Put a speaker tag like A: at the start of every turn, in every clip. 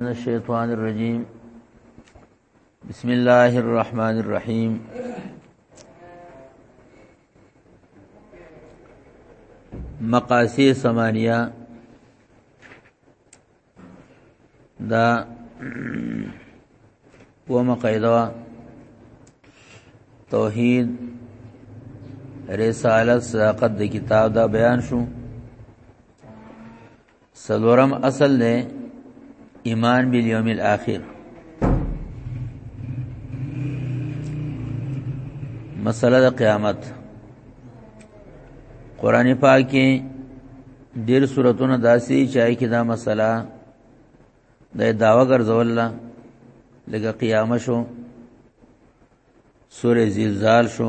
A: من الشیطان الرجیم بسم الله الرحمن الرحیم مقاسی سمانیه دا و مقیدوا توحید رسالت صداقت د کتاب دا بیان شو سلورم اصل دی ایمان بالیوم الاخر مسله د قیامت قران پاک کې ډېر سوراتونه داسي چای کې دا مسله د داوا ګرځول لکه قیامت شو سورې زلزال شو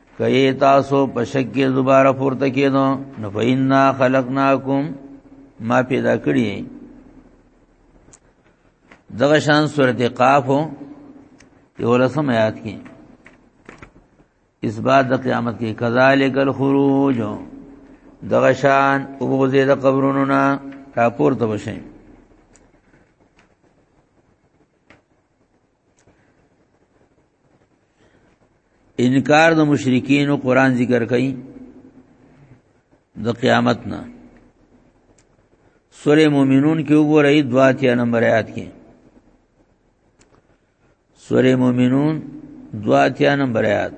A: کئ تاسو په شک کې دوباره پورته کېدو نو فینا خلقناکم ما پیدا کړی دغه شان سورته قاف یو لسم آیات کې اس بعد د قیامت کې کذالک الخروج دغه شان او غزې د قبرونو نه راپور ته وشي انکار د مشرکین قرآن ذکر کوي د قیامت نه سوره مومنون کې وګورئ دواتیا نمبر آیات کې سوره مومنون دواتیا نمبر آیات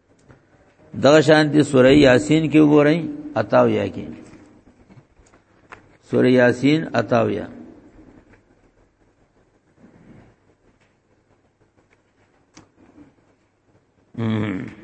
A: دغه شان دي سوره یاسین کې وګورئ اتاو یا کې سوره یاسین اتاو یا Mm-hmm.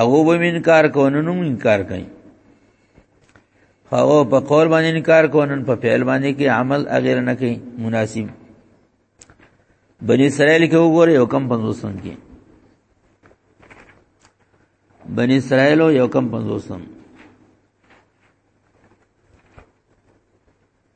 A: او به انکار کو نو نو انکار کوي هغه په قول باندې انکار کو نن په فعل باندې کې عمل اغیر نه کوي مناسب بنی اسرائیل کې وګوره یو کم 500 کې بنی اسرائیل یو کم 500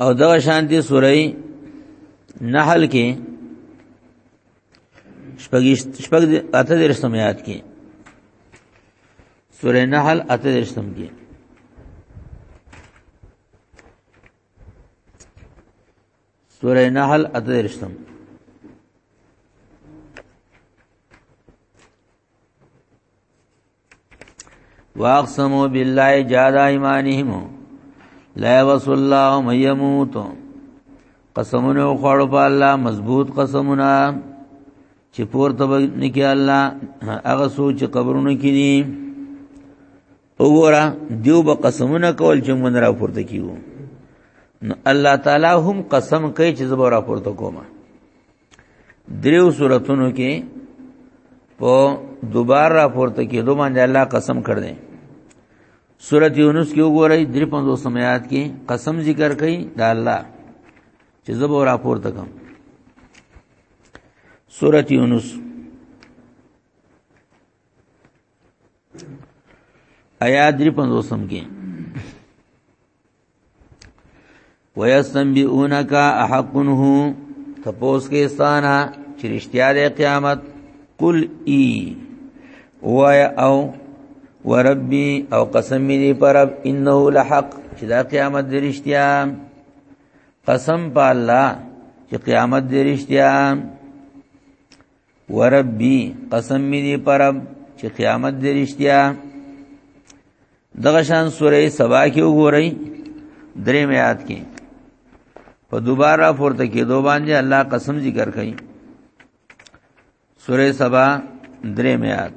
A: او دا شانتی سوره نحل کې شپږ شپږ اته درسم یاد کې سوره نحل اته درسم کې سوره نحل اته درسم واقسموا بالله جاد ایمانهم لا وصل الله من يموت قسمونه خوړ په الله مضبوط قسمونه چې پورته نکي الله هغه سوچ قبرونه کې دي وګوره دیو به قسمونه کول چې مونږ را پورته کیو نو الله تعالی هم قسم کوي چې زبر را پورته کومه دریو صورتونو کې په دوباره راپورته کې دوه باندې الله قسم کړ دې سورۃ یونس کې وګورئ 350 سمات کې قسم ذکر کړي دا الله چې زبو راپورته کوم سورۃ یونس آیات 350 کې ويستنبئونك احق هو تپوس کې ستانه چې رښتیا د قیامت قل ای وای او وربي او قسم دې پر رب انه لحق چې دا قیامت د رښتیا قسم په الله چې قیامت د رښتیا وربي قسم می دی پرب چې قیامت دې رښتیا دغه شان سورې سبا کې وګورئ درې میات کې په دوباره پورته کې دو باندې الله قسم ذکر کړي سورې سبا درې میات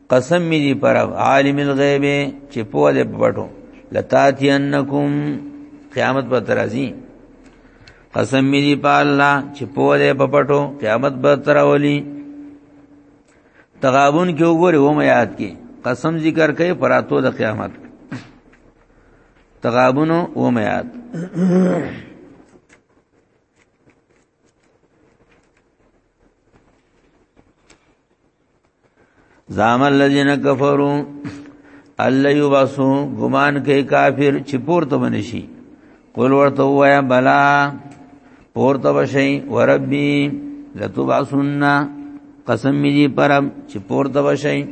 A: قسم می دی پر عالم الغیب چې په دې پټو لتاتی انکم قیامت پر ترازی قسم می دی په الله چې په دې پټو قیامت پر تراولی تغابن کې وګوره و مې یاد کې قسم ذکر کوي پراتو د قیامت تغابن و مې یاد زام الذين كفروا الله يبعثو ګمان کوي کافر چې پورته بنشي قول ورته وایا بلا پورته بشي وربي لتبعثن قسم می دی پرم چې پورته بشي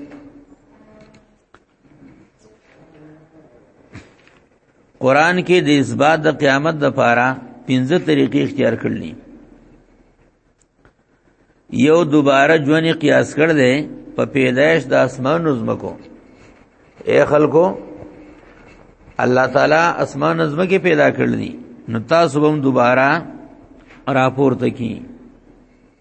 A: قران کې د اثبات د قیامت د پاره پنځه طریقې اختیار کړلې یو دوباره ژوند قیاس کړ دې په پیدائش د اسمان نظم کو اے خلکو الله تعالی اسمان نظم کې پیدا کړل دي نو تاسو هم دوباره راپور تکي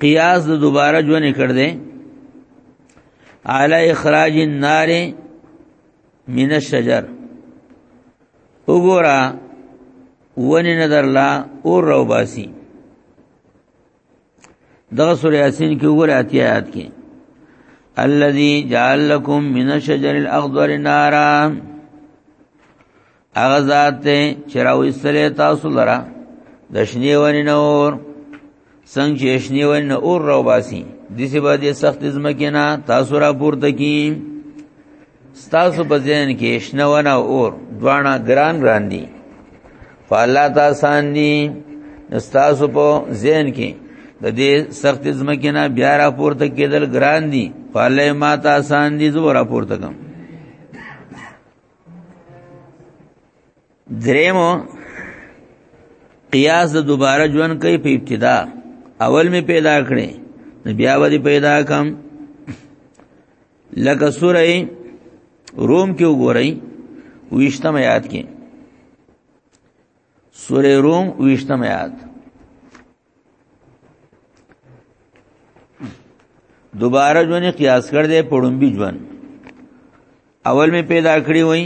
A: قیاس د دوباره ژوند کړ دې اعلی اخراج النار من الشجر وګورا ونی نظر لا اور رو باسی دغه سورہ یاسین کې وګورئ اتیا آیات کې الذي جعل لكم من الشجر الاخضر نارا هغه ذات ته چراوي سره تاسو لرا د شنی ونی نور څنګه چې شنی ونی نور راو باسي د سی باندې سخت زمکه نه تاسو را پورته کی تاسو په ذهن کې شنه ونه اور دواړه ګران ګران دي فالله تاسو دي تاسو په ذهن کې د دې سخت زمکه نه بیا را پورته کېدل ګران دي فالله ما تاسو دي زو را پورته کوم دریمو قیاس د دوباره ژوند کوي په ابتدا اول می پیدا کړي نو بیا ودی پیدا کم لکه سوره روم کې وګورئ ویشتم آیات کې سوره روم ویشتم آیات دوباره ژوند قیاس کړ دې پړومبي ژوند اول می پیدا کړی وای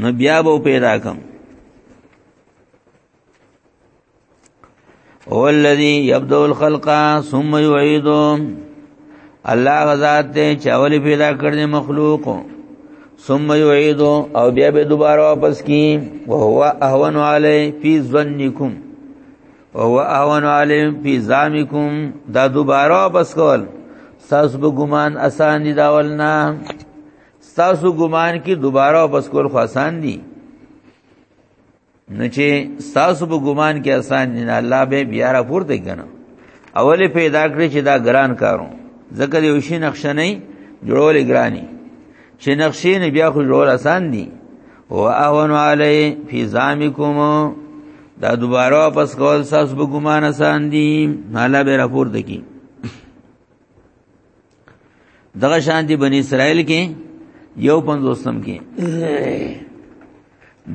A: نو بیا به پیدا کم او الذی یبدو الخلق ثم یعیدو الله غزاد ته چاول پیدا کړی مخلوق ثم یعیدو او بیا به دوباره واپس کی او هو اهون علی فی ظنکم او اعوان علیم فی زامکم دا دوباره واپس کول تاسو به ګمان آسان دي دا ولنا تاسو ګمان کې دوباره واپس کول خو آسان دي نو چې تاسو به ګمان کې آسان دي نه الله به بیا را پورته کنه اوله پیدا کړی چې دا ګران کارو ځکه یو شی نقشه نه جوړول ګرانی چې نقشې نه بیا خو جوړول آسان دي او اون علی فی زامکم دا دوباره واپس کول ساس به ګمان آسان دي مالا به راپور دکی دغه شان دي بنی اسرائیل کې یو پنځوسم کې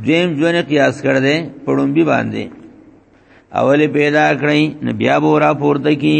A: دیم ژوند قیاس کړ دې پړومبي باندې اولې پیدا کړی نو بیا به را پورته کی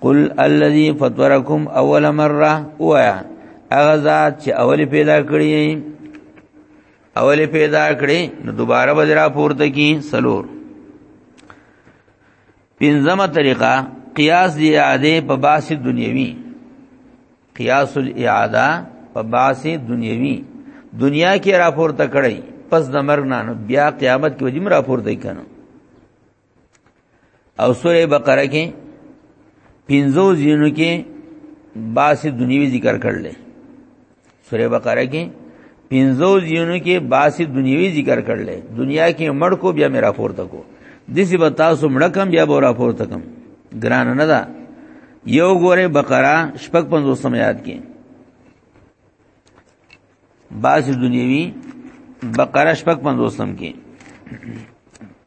A: قل الذي فطركم اول مره وایا هغه ذات چې اول پیدا کړی اول پیدا کړی نو دوباره به را پورته کی سلور پنځمه طریقه قیاس دی اعاده په باس دنیوي قیاس الاعاده په باس دنیوي دنیا کې را پورته کړی پس د مرګ نه بیا قیامت کې وجم را پورته کینو او سوره بقره کې پنځو ځینو کې باسي دنیوي ذکر کړل سوره بقره کې پنځو ځینو کې باسي دنیوي ذکر کړل دنیا کې مړ کو بیا میرا پورته کو دسی به تاسو مړ کم بیا به را پورته کم ګران نه ده یو ګوره بقره شپږ پنځو سمیات کې باسي دنیوي بقره شپږ پنځو سم کې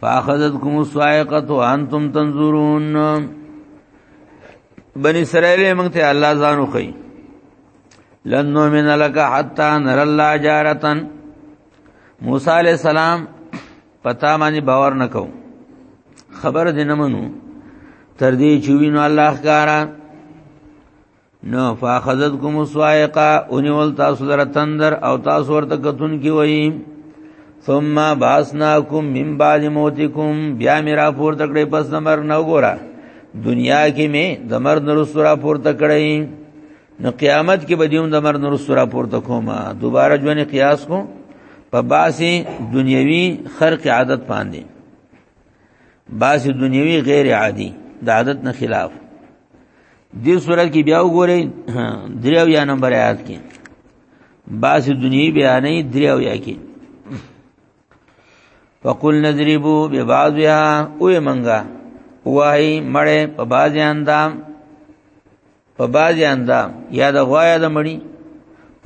A: فاخذتكم الصاعقه وانتم تنظرون بني اسرائيل موږ ته الله ځانو کوي لن نؤمن لك حتى نرى الله جارة موسی عليه السلام پتا باندې باور نکوم خبر دې نه منو تر دې چې وینو الله ښکارا نو فاخذتکم الصاعقه اونول تاسو در تندر او تاسو ورته کتون کی وای ثم باسناکم من بعد موتکم بیا میرا پور تکړه پس نمبر نو ګورا دنیا کې می دمر نرسرا پور تکړه نو قیامت کې بدیوم دمر نرسرا پور تکوما دوباره ژوند قیاس کو په باسي دنیوي خرق عادت باندې بعض دنیوي غیر عادي د عادت نه خلاف دې صورت کې بیا وګورئ دریو یا نمبر آیات کې بعض دنیوي بیانې دریو یا کې وقل نذربو ببعضها او منغا وای مړې په باز اندام په بازي اندام یا د غوا یا د مړی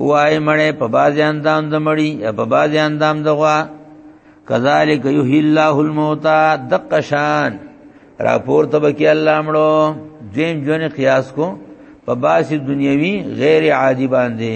A: وای مړې په بازي اندام د مړی یا په بازي اندام د غوا کذالک یحیی الله الموتى دقشان راپور ته بکی الله مړو دیم جون قیاس کو په باسی دنیوي غیر عادی باندې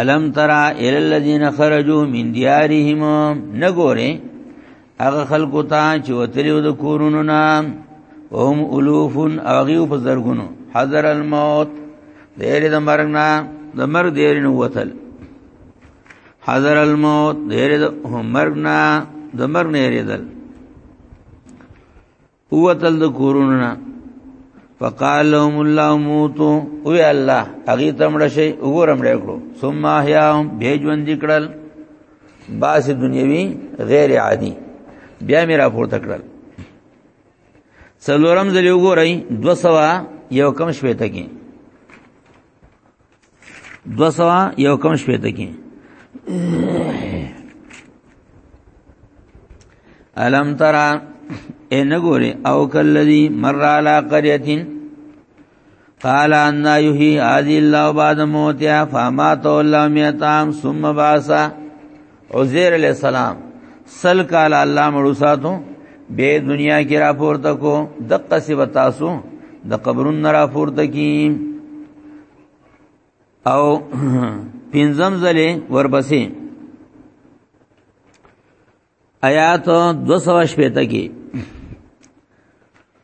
A: الم ترا ال الذين خرجوا من ديارهم نګوره هغه خلکو ته چې وتلیو د کورونو نام هم الوف اغیو په زرګونو حذر الموت دیر د مرګ نه د مرګ دیر نو وتل حضر الموت دیر د مرګنا د مرګ نه یریدل قوتل د کورونه فقال لهم الله موتو او یا الله اغه تمړ شي وګورم لیکړو ثم احیاهم بهجوند کړل باس دنیوي غیر عادي بیا میرا پورته کړل څلورم ځل وګورئ 200 یو کم شپې ته کې دو سوا یو کم شپې ته کې الم ترى ان غوري او کلذي مر على قريه قال ان يحيي هذه الله بعد موتها فما تولى ميتام ثم بعث عزیر علیہ السلام سل کال الله مړو ساتو به دنیا کې را پورته کو دقه سی وتاسو د قبرون را پورته کی او پنځم زله وربسې آیات 200 شپته کې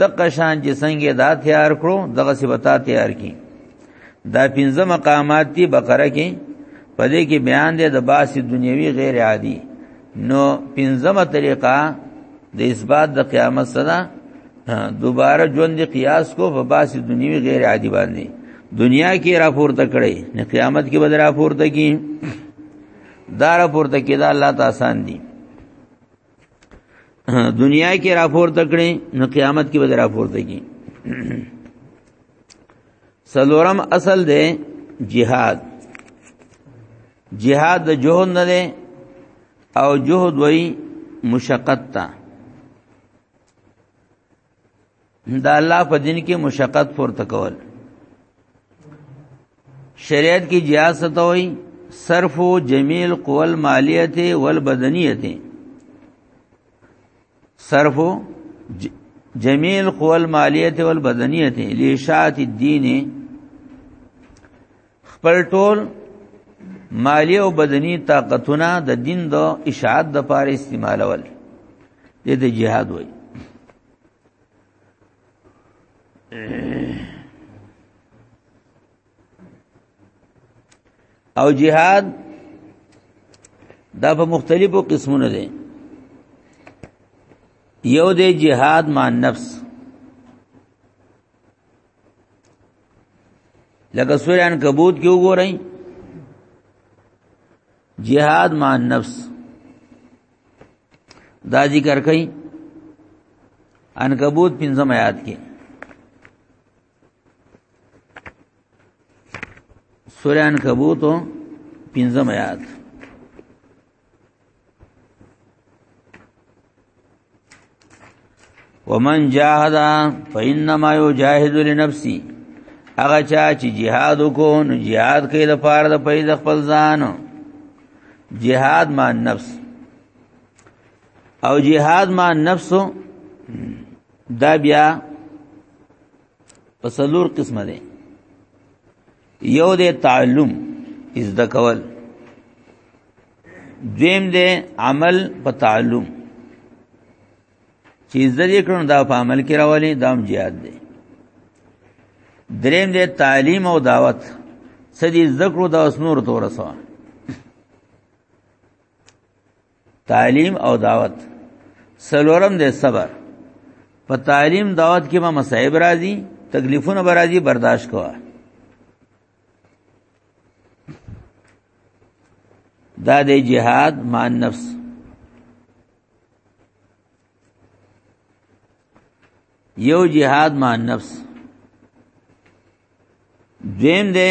A: دغه شان چې څنګه دا تیار کړو دغه صفتا تیار کی دا پنځه مقامات دی بقره کې پدې کې بیان دی د باس دنیوي غیر عادي نو پنځمه طریقه د اثبات د قیامت سره دوباره ژوند دی قیاس کو په باس دنیوي غیر عادي باندې دنیا کې را پورته کړي نه قیامت کې بدر را پورته کی دا را پورته کیدا الله تعالی آسان دي دنیا کې راپور تکړه نو قیامت کې به راپور تکړه سلورم اصل دی جهاد جهاد د جهود نه دی او جهود وای مشقت تا دا الله په دین کې مشقت پورته کول شریعت کې جهاد ستوي صرف و جمیل قول مالیت والبدنیت صرف و جمیل قول مالیت والبدنیت لیشات الدین خپل ټول مالی او بدنی طاقتونه د دین د اشاعت د پاره استعمالول دې ته jihad وایي او jihad دا په مختلفو قسمونو دي یو دی jihad ما نفس لکه سورې ان کبوت کې وګورئ جهاد مع النفس دا ذکر کئ ان کبوت پنځم آیات کې سورې ان کبوت پنځم آیات ومن جاهد فإنما يجاهد لنفسه هغه چا چې jihad وکړو نو jihad کوي د پاره د پیدا خپل ځان jihad ما نفس او jihad ما نفس دا بیا په څلور قسمه ده یو د تعلم از د کول دویم د عمل په تعلم چې زده کړو دا په عمل کې راولي دام جهاد دی دریم د تعلیم او دعوت سدي ذکر د اسنور تورسوه تعلیم او دعوت سلورم دې صبر په تعلیم دعوت کې ما مصائب راځي تکلیفونه به راځي برداشت کوه دا د جهاد مان نفس یو جهاد مان نفس دویم دی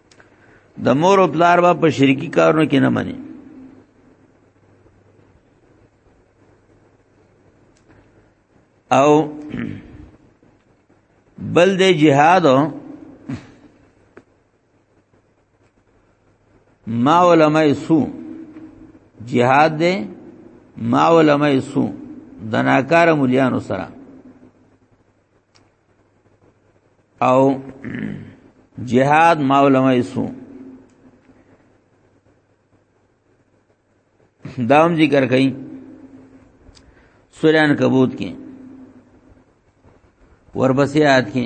A: د مور او پلار با په شرکی کارونو کې نه مني او بل د جهاد ما علماء سو جهاد دې ما علماء سو د ناکار مليانو سره او جهاد معلومه سو دام ذکر کئ سورہ عنکبوت کې ورپسې آیات کې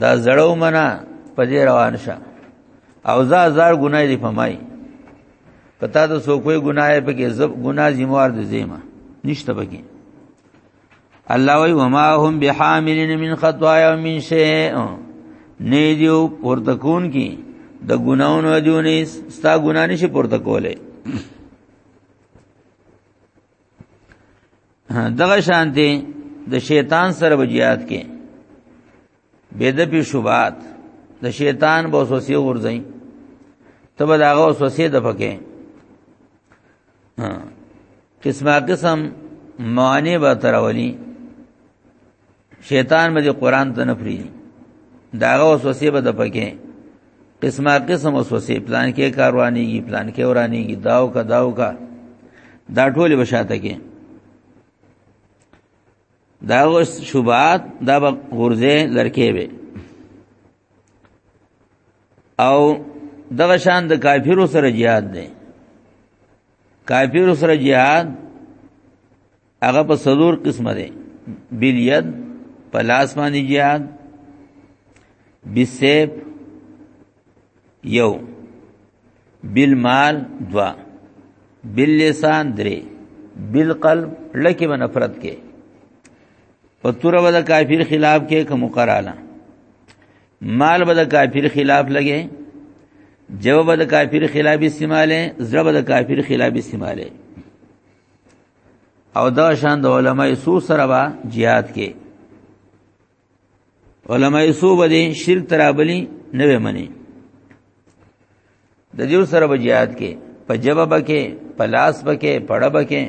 A: دا زړو منا په دې روان شه او زا زار ګناي دی پمای پتا ته سو کوئی ګناي په کې زب ګنا زموار د زیما نشته بګي الله وی وما هم بحاملین من خطایا من شیء نه دیو پورته کون کی د ګناونو دیونی ستا ګنا نشي پورته کوله دغه شانتي د شیطان سره بجیات کې بيد په شوبات د شیطان بو وسوسه ورځي تب داغه وسوسه د پکې قسمه قسم معنی به ترولي شیطان مې قرآن ته نه پری داغه وسوسه به د پکې قسمه قسم وسوسه پلان کې کاروانېږي پلان کې ورانېږي داو کا داو کا دا ټول بشاته کې دا شوبات دا غرزه لړکې به او دغه شان د کافرو سره jihad دی کافرو سره jihad هغه په سلور قسمه ده بل ید په لاس باندې jihad بسیف یو بل مال دوا بل لسان درې بل قلب لکه به نفرت کې په تور به د کافر خلاف کې کوم قراله مال به د کافر خلاف لګي جواب به د کافر خلاف استعماله زړه به د کافر خلاف استعماله او دا شان د علماء سو سره با jihad کې علماء سو باندې شرک ترابلی نه ومني د دې سره به jihad کې په جواب کې په لاس بکې پړه بکې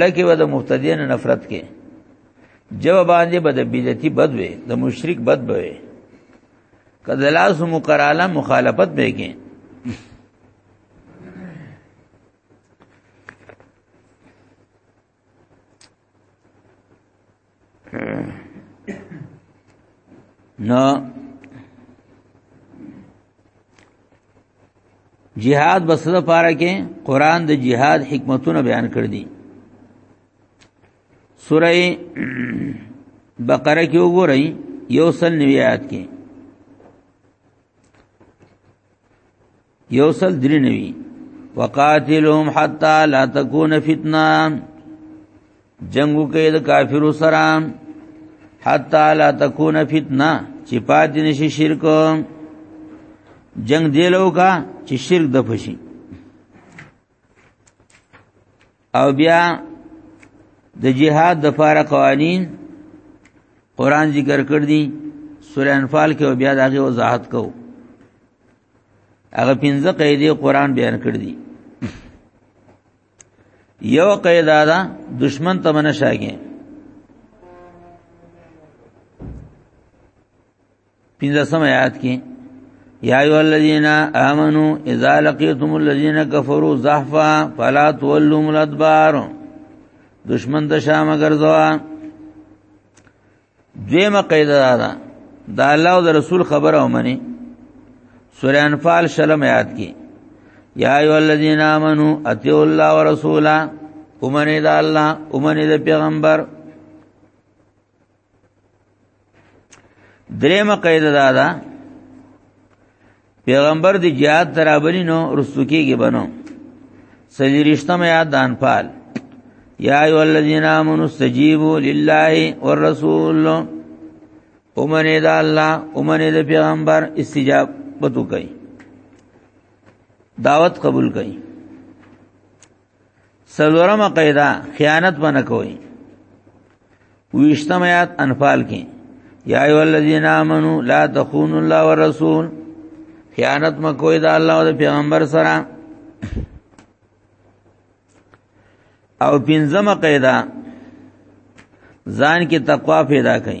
A: لکه و د مبتدین نفرت کې جواب باندې بد بدعتي بد وي د مشرک بد وي کله لاس مقراله مخالفت به کې نو جهاد بس د پاره کې قران د جهاد حکمتونه بیان کړ دي سوره بقره کې وګورئ یو سل نویات کې یوسل درنوی وقاتلهم حتا لا تكون فتنه جنگو کې د کافرو سره حتا لا تكون فتنه چې پاتې نشي شرک جنگ دیلو کا چې شرک د فشي او بیا د جهاد د فار قوانین قران ذکر کړ دي سورہ انفال کې بیا دغه وضاحت کوو هغه پنځه قاعده قران بیان کړې دي یو قاعده دا دشمن ته منشاګي پنځه سم آیات کې یا ایو الذین آمنو اذا لقیتم الذین کفروا زحفا فلا تولوا الادبار دشمن د شام ګرځوا دیمه قاعده ده دا الله او رسول خبره ومني سورہ انفال شلم یاد کی یا ایو الذین آمنو اطیعوا الله ورسولا اومنه دا الله اومنه دا پیغمبر دریم قید دا دا پیغمبر دی جهاد ترابلی نو رستو کېږي بنو سلیریشتم یاد دان پال یا ایو الذین آمنوا استجیبوا لله والرسول اومنه دا الله اومنه دا پیغمبر استجاب بتو کوي دعوت قبول کوي سلورمه قاعده خیانت باندې کوي ویشتم آیات انفال کې یا ایو الذین آمنو لا تخونوا الله والرسول خیانت مکوئ د الله او د پیغمبر سره او پنځمه قاعده ځان کې تقوا پیدا کړئ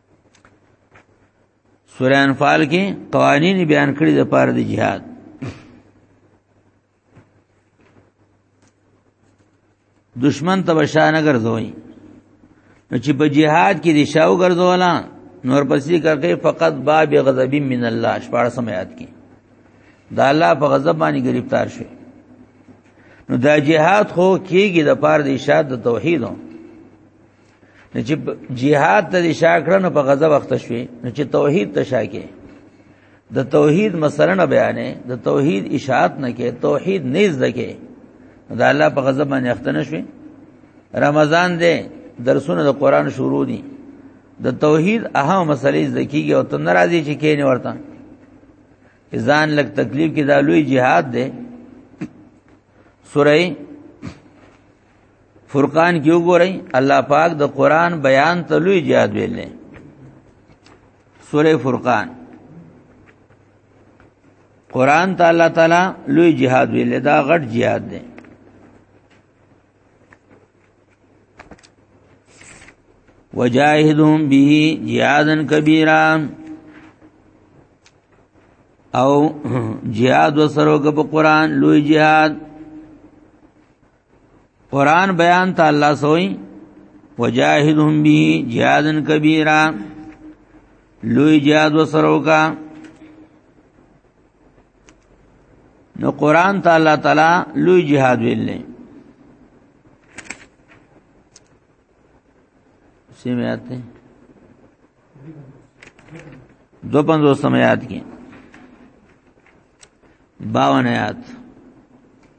A: سورہ انفال کې قوانین بیان کړی د پاره د جهاد دشمن ته بشانه ګرځوي نو چې په جهاد کې دي شاو ګرځولا نور پسې کړکې فقط باب غضب من الله شپاره سمات کې دا الله په غضب باندې گرفتار شي نو دا جهاد خو کېږي د پاره د اشاعت د توحیدو نو چې jihad ته شاکړنو په غزا وخت شوي نو چې توحید ته شاکې د توحید مسله نه بیانې د توحید اشاعت نه کې توحید نیز دکې دا الله په غضب باندې اخته نشوي رمضان دې درسونه د قران شروع دي د توحید اهم مسلې ځکیږي او ته ناراضي چې کې نه ورته ځان لک تکلیف کې دا لوی jihad دې سورې فرقان کې وګورئ الله پاک د قران بیان ته لوی جهاد ویل نه سوره فرقان قران ته الله تعالی لوی جهاد ویل دا غټ جهاد دی وجاهدهم به جهادا کبیرا او جهاد وسرو په قران لوی جهاد قران بیان ته الله سوئی وجاهدهم به جهادا کبیرا لوی جهاد وسرو کا نو قران ته الله تعالی لوی جهاد ویلې سیمه آتے دو پندو سمیات کی باون آیات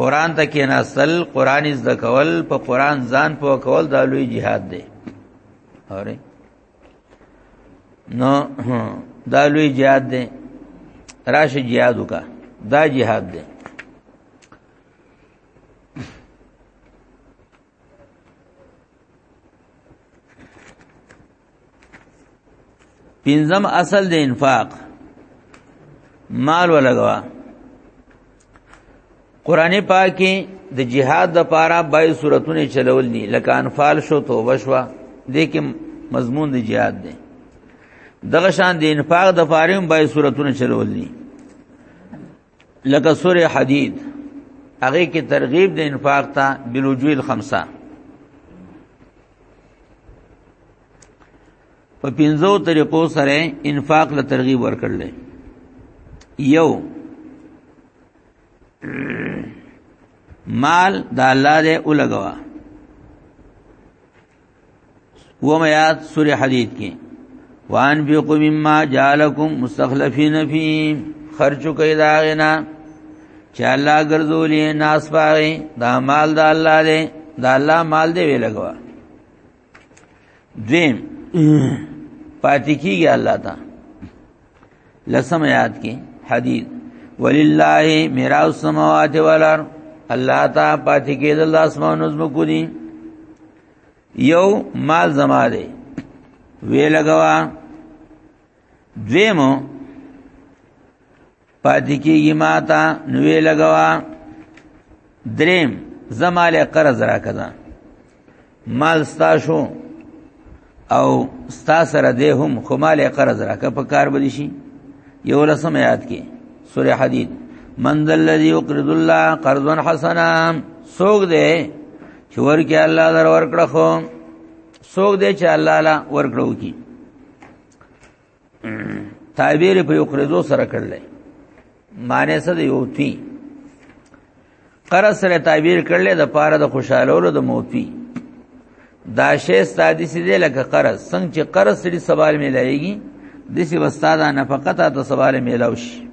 A: قران ته کې نسل قران از د کول په قران ځان په کول د لوی jihad دی اوري نو دا لوی jihad دی راشه jihad وکا دا jihad دی پنځم اصل د انفاق مال ولګوا قران پاک کې د جهاد د پاره بای صورتونه چلول دي لکه انفال شو توبه شو د کې مضمون د جهاد دی دغه شان د انفاق د پاره هم بای صورتونه چلول دي لکه سوره حدید هغه کې ترغیب د انفاق ته بلوجوی الخمسه په پنځو طریقو سره انفاق له ترغیب ورکړل یو مال د الله دې ولګوا و میات سوره حدید کې وان فی قوم ما جالکم مستخلفین فی خرچو کې دا غنا چې الله ګرځولې ناس پاره دا مال د الله دی دا الله مال دی وی لګوا دیم پاتې کیږي الله تا لسم یاد کې حدیث ولله میراث السماوات والارض الله تا پاتې کېدل د اسمانو زمکو دي یو مال زما دی وی لګوا دویمو پاتې کیږي ما ته نوې لګوا دریم زماله قرض را کړه مال ستا شو او ستا سره دې هم خماله قرض را کړه په کار بدی شي یو لسم یاد کې سوره حدید من ذا الذي يقرض الله قرضا حسنا سوګ دې چې ورکه الله در ورکړه خو څوک دې چې الله لا ورکړو کی تعبیر په یو قرضو سره کړل معنی څه دی یوتی قرض سره تعبیر کړل د پاره د خوشالولو د موتی دا شی ستادي سي دی لکه قرض څنګه چې قرض سړي سوال ملایږي د سی وستاده نفقته ته سوال ملاوي شي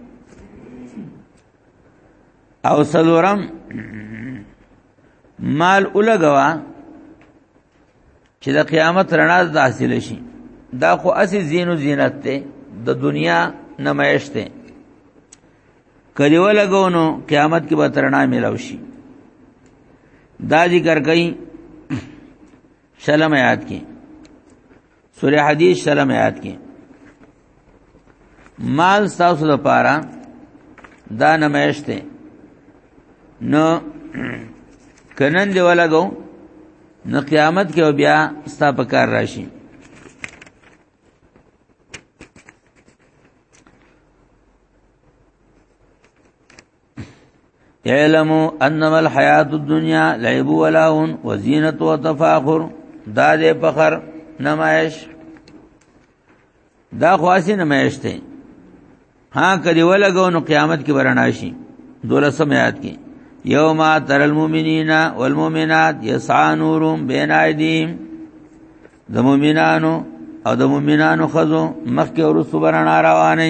A: او سلورم مال اولګوا چې د قیامت رڼا د حاصل شي دا خو اسی زینو زینت ته د دنیا نمایش ته کدی ولګونو قیامت کې به ترنا ملو شي دا ذکر کوي شلم آیات کې سوره حدیث شرم آیات کې مال تاسو لپاره دا نمایش ته نو کنن دی ولګو نو قیامت کې بیا ستا په کار راشي اعلموا انما الحیات الدنیا لعب و لهو و زینت و تفاخر دا دې فخر نمایش دا خاصی نمایش ته ها کدی ولګو نو قیامت کې ورنا شي دولسم یاد کې یوم تر المؤمنین والمؤمنات یسعا نورهم بین ایدیهم د مؤمنانو او د مؤمنانو خزو مخکې ورسو برنا روانه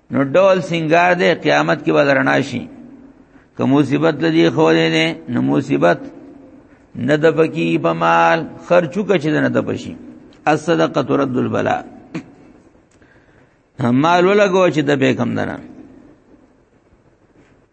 A: نو ډول سنگار دی قیامت کې بدرنا شي که مصیبت لدی خو نه نو مصیبت نه د پکی په مال خرچو کچ نه د پشي الصدقه ترد البلاء مال ولګو چې د به کم دنه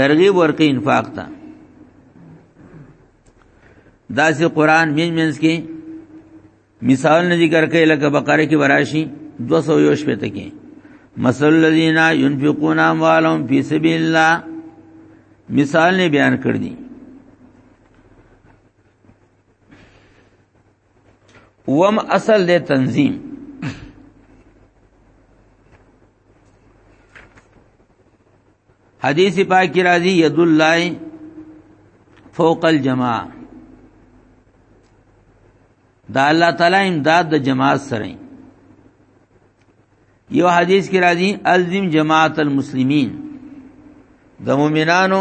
A: ترغیب ورکې انفاق ته دا سه قران مين مینس کې مثال نه ذکر کړي لکه بقره کې وراشي 200 یوش پته کې مثل الذين ينفقون اموالهم في سبيل الله مثال نه بیان کړ دي وم اصل د تنظیم حدیث پاک کی راضی ید الله فوق الجماع دا الله تعالی امداد د جماعت سره یو حدیث کې راځي الزم جماعت المسلمین د مؤمنانو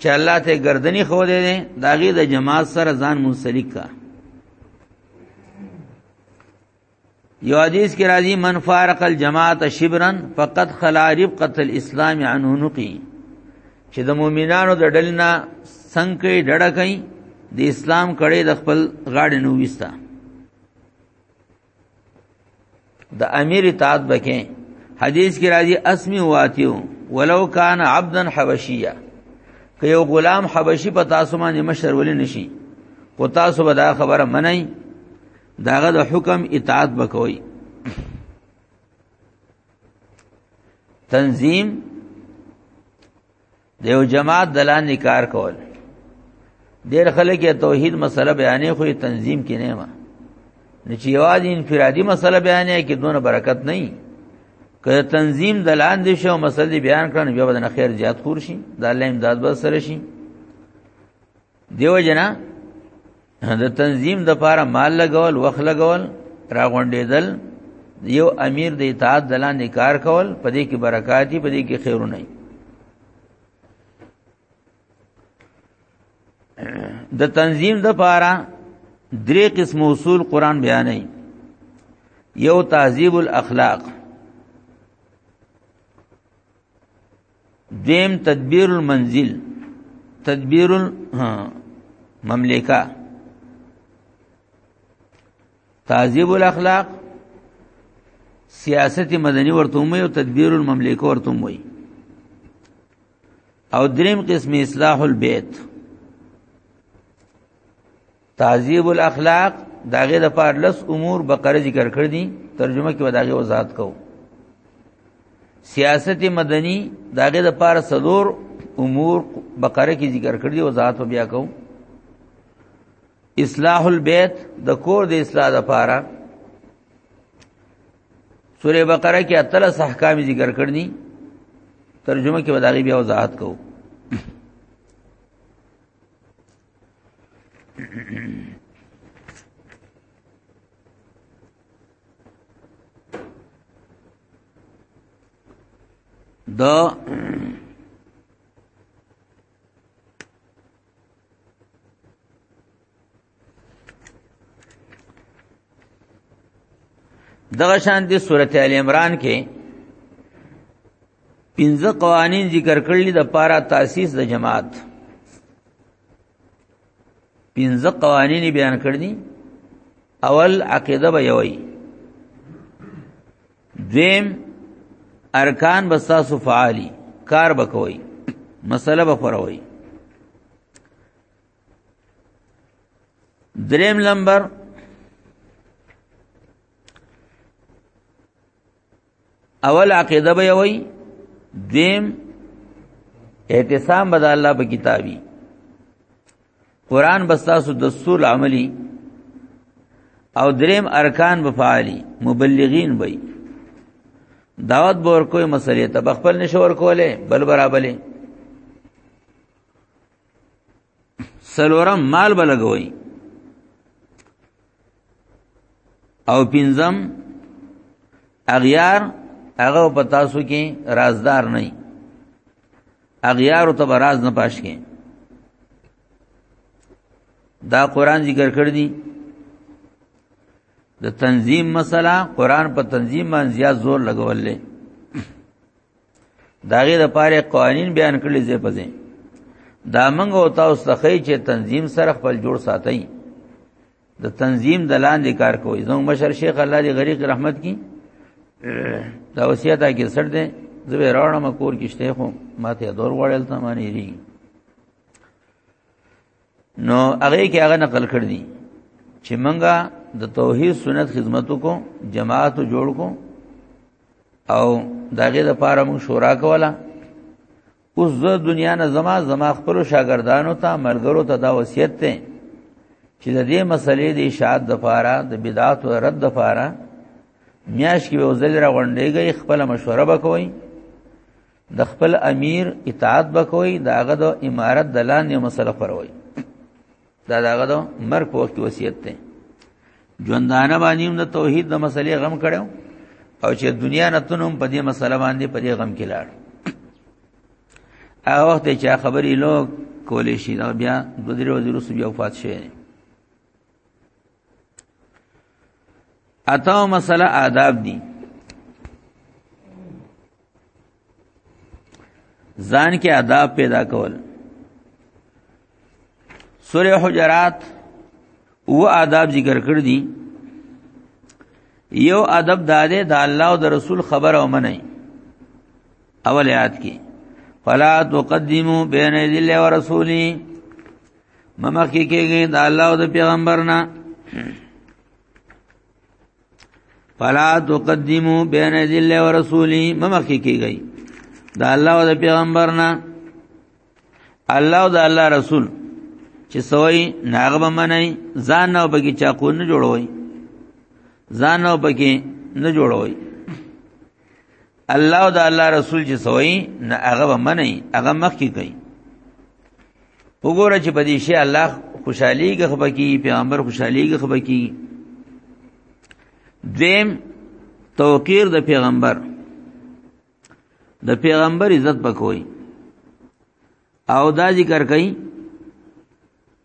A: چې الله ته گردنی خو دې دي داغه د جماعت سره ځان منسلک کا یو حدیث کې راځي من فارق الجماعت شبرا فقد خلا ربقه الاسلام عنه نقي چې د مؤمنانو د ډلنا څنګه ډډه کوي د اسلام کړي د خپل غاړې نو وستا د امیر اطاعت بکې حدیث کې راځي اسمی واتیو ولو کان عبدا حبشیه که یو غلام حبشي په تاسو باندې مشر ولې نشي کو تاسو به دا خبره منئ داغه د حکم اطاعت بکوي تنظیم د یو جماعت دلان نکار کول ډیر خلک یې توحید مسله بیانې خو تنظیم کې نه ما نه چې یوازې انفرادي مسله بیانې کې دونه برکت نه وي که تنظیم دلان دي شو مسله بیان کړي بیا به نه خیر زیات خور شي د الله امداد به سره شي دیو جنا د تنظیم د پاره مال لګول وخت لګول راغونډېدل یو امیر د اطاعت دلان کار کول پدې کې برکات دي پدې کې خیرونه دي د تنظیم د پاره درې قسم اصول قران بیانې یو تعذیب الاخلاق دیم تدبیر المنزل تدبیر المملکه تعذیب الاخلاق سیاست مدنی ورته ومي او تدبیر المملکه ورته ومي او دریم قسم اصلاح البیت تعذیب الاخلاق داغه د پاره لس امور بقره ذکر کړ دي ترجمه کې وداغه وضاحت کو سیاست مدنی داغه د پاره سلور امور بقره کې ذکر کړ دي وضاحت بیا کو اصلاح البیت د کور د اصلاح لپاره سوره بقره کې اتل احکام ذکر کړ دي ترجمه کې وداغه بیا وضاحت کو دا دغه شان دی سورته ال عمران کې پنځه قوانین ذکر کړل د پارا تاسیس د جماعت پنځه قوانین بیان کړنی اول عقیده به یوي دیم ارکان بساسو فعالی کار بکوي مسله به خوروي دریم لمبر اول عقیده به وي دیم اعتصام به د الله په کتابي قران بستاسو دستور عملی او دریم ارکان به فعالی مبلغین وي دعوت به ورکوې مسلې ته بخپل نشور کوله بل برابرې سلورم مال بلګوي او پنځم اغیار هغه په تاسو کې رازدار نه اغیار ته راز نه پاش کې دا قران ذکر کړ دي د تنظیم مسله قران په تنظیم باندې زیات زور لګولې داغه د پاره قوانین بیان کړل زی په زی دا منګ او تاسو ته خی چې تنظیم سره خپل جوړ ساتي د تنظیم د لاندې کار کوي زموږ مشر شیخ الله دی غریق رحمت کی دا وصیت هغه سر دی زوی راړم کور کشته خو ماته دور وړل ته معنی ری نو هغه کې هغه نقل کړ دي چې منګه د توحید سنت خدمتو کو جماعت جوړ کو او داغه د پاره موږ شورا کولا اوس د دنیا نه زما زما خپل شاګردانو ته مرګرو ته دا وصیت ته چې د دې مسلې د اشاعت د پاره د بدعات او رد د پاره میاش کې وزل را غونډېږي خپل مشوره وکوي د خپل امیر اطاعت وکوي دا هغه د امارت د لاندې مسله پروي دا هغه د مرګ په وخت وصیت دی ژوندانه باندې د توحید د مسلې غم کړو او چې دنیا نه تنوم په دې مسله باندې په دې غم کې لاړ هغه وخت چې خبرې لوګ کولې شي دا بیا د درې ورځې وروسته بیا وفات شوی اتاو مسله آداب دي ځان کې آداب پیدا کول سوره حجرات او آداب ذکر کړ دي یو ادب داده د الله او د رسول خبر او منئ اول آیات کې فلا تقدمو بین یدی الله ورسولی ممخ کې کېږي د الله او د پیغمبر نه فلا تقدمو بین ذل و رسولی ممخ کې کېږي د الله او د پیغمبر نه الله او د الله رسول چې سوی ناغه به منئ ځان نه پکې چا کو نه جوړوي ځان نه پکې نه جوړوي الله او د الله رسول چې سوي نه هغه به مني هغه مخ کې کوي وګوره چې په دې شی الله خوشحالي کې خبر کی پیغمبر خوشحالي کې خبر کی دیم توقیر د پیغمبر د پیغمبر عزت پکوي او دا ذکر کوي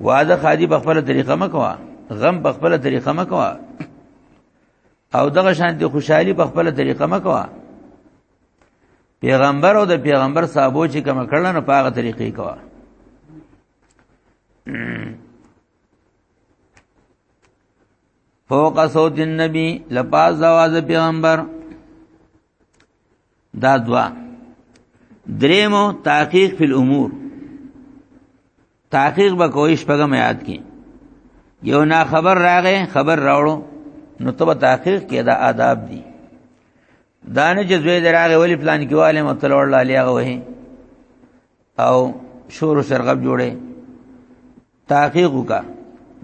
A: واده خادي په خپل طریقه مکوا غم په خپل طریقه مکوا او دغه شان دي خوشحالي په خپل طریقه مکوا پیغمبر او د پیغمبر صاحبو چې کوم کړل نو په هغه طریقې کوا فوق صوت النبی لپاس زواز پیغمبر دا دوا دریمو تحقیق فی الامور تحقیق به کویش پغه میاد کی یو نا خبر راغې خبر راوړو نو ته تحقیق کې دا آداب دي دانه چې زوی دراغه ولی پلان کې والي متلوړ لالي هغه وې او شور سرغب جوړې تحقیق وکا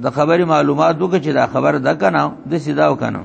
A: د خبري معلومات وکړه چې دا خبر ده کنه د سیدا وکنه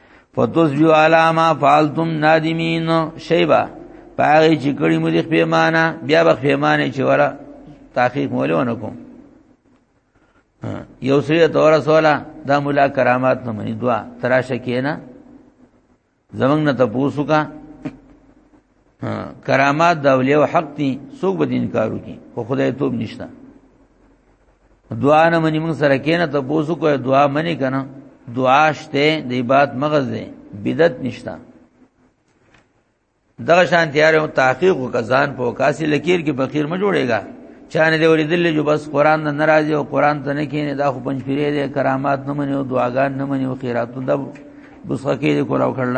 A: فتصبحوا على ما فعلتم نادمين شيبا پاره چې کړي مو دې پیمانه بیا به پیمانه چې ولا تحقیق مولونه کوم یو سری تور سوالا دا مولا کرامات نه منی دعا تراشه کینا زمنګ نه تاسو کا کرامات د اولیاء حق دي څوک به انکار وکي خو خدای توب نشته دعا نه منی موږ سره کینه ته بوزو کوه دعا منی کنه دعا شته د عبادت مغز ده بدعت نشته دغه شان تیار او تحقیق او کزان په کاسی لکیر کې فقیر ما جوړېګا چانه دی ورېدل جو بس قران نه ناراضي او قران ته نه کینه دا خو پنځ پیری دي کرامات نه منی او دعاګان نه منی او خیراتونه د بوسخه کې کولاو کړل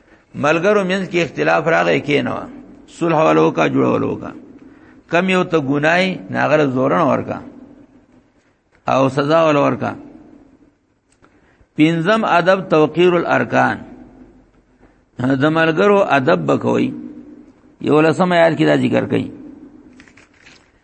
A: ملګرو منځ کې اختلاف راغی کینو صلح ولو کا جوړولو کا کم یو ته ګنای ناغره زورن ورکا او سزا ول ورکا پینزم ادب توقیر الارکان د ملګرو ادب بکوي یو لسم آیات کې دا ذکر کړي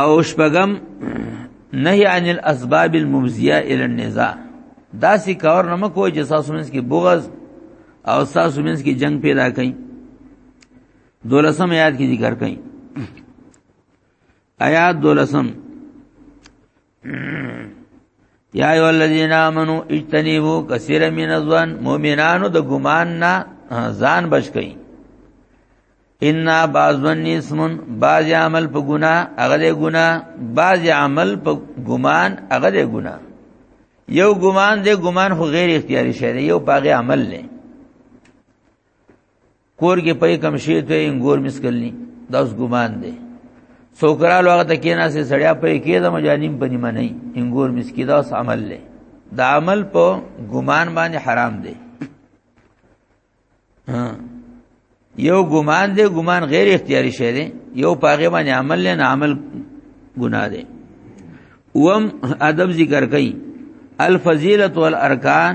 A: او شپغم نهي عن الاسباب الممزيه الى النزاع دا سی کار نه مکو چې تاسو منځ کې بغض او تاسو منځ کې جنگ پیدا کړي دولسم یاد کې ذکر کړي آیات دولسم یا ایو الذین آمنو اجتنبوا کثیر من الظن مؤمنانو د ګمان نه ځان بچ کئ ان بعضن اسم بعض عمل په ګنا هغه د ګنا بعض عمل په ګمان هغه د ګنا یو ګمان د ګمان خو غیر اختیاري شی دی یو پاغه عمل نه کور کې پې کم شي ته انګور مسکلني دا اوس ګمان دی څوکرالو هغه تکې نه سي سړیا پې کې د مجانیم په نیمه نه انګور مسکی دا اوس عمل لې دا عمل په ګمان باندې حرام دی یو ګمان دی ګمان غیر اختیاري شی دی یو پاغه باندې عمل نه عمل ګناه دی وم ادب ذکر کئ الفضیلت والارکان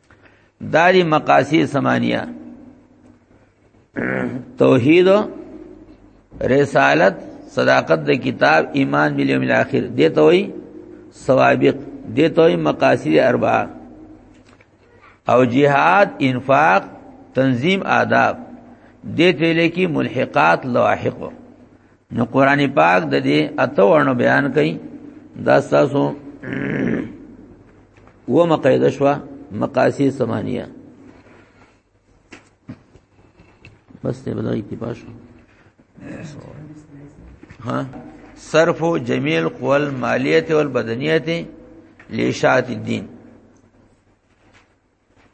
A: داری مقاصد سمانیه توحید رسالت صداقت د کتاب ایمان بالیوم الاخر دته وی سوابق دته وی مقاصد اربعه او جهاد انفاق تنظیم آداب دته لکی ملحقات لواحق نو قران پاک د دې اته ورنو بیان کړي دا تاسو و مقیده شو مقاصد سمانیه بس ته بدل اکتفا شو ها صرف و جمیل قول مالیت والبدنیت لشاعت الدین